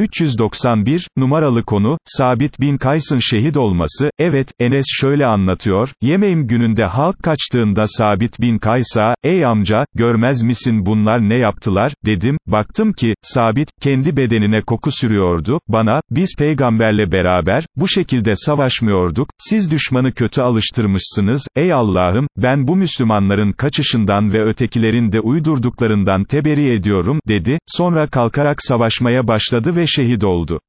391, numaralı konu, Sabit bin Kays'ın şehit olması, evet, Enes şöyle anlatıyor, yemeğim gününde halk kaçtığında Sabit bin Kays'a, ey amca, görmez misin bunlar ne yaptılar, dedim, baktım ki, Sabit, kendi bedenine koku sürüyordu, bana, biz peygamberle beraber, bu şekilde savaşmıyorduk, siz düşmanı kötü alıştırmışsınız, ey Allah'ım, ben bu Müslümanların kaçışından ve ötekilerin de uydurduklarından teberi ediyorum, dedi, sonra kalkarak savaşmaya başladı ve şehit oldu.